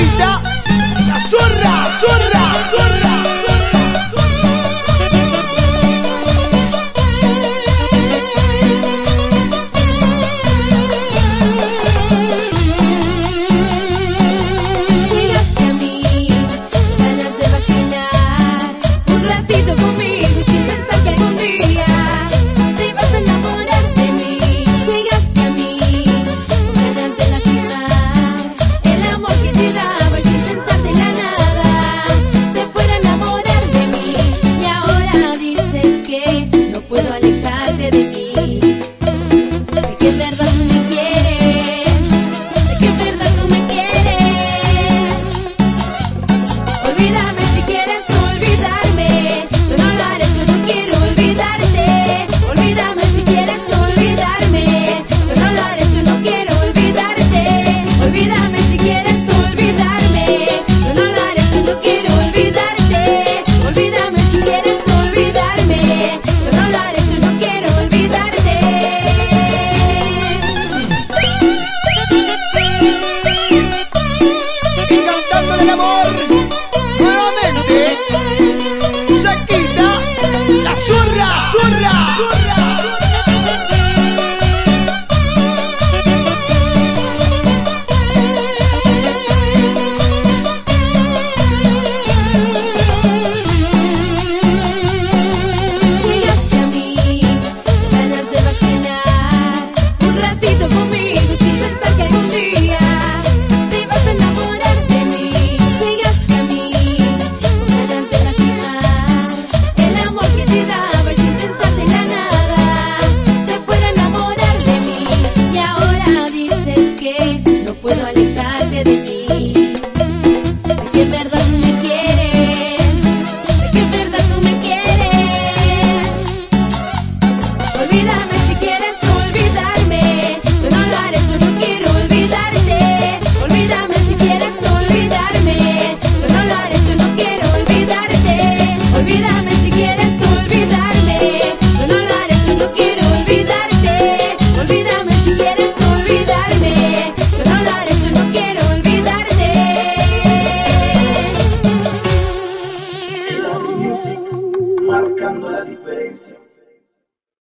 Keep no puedo alejar.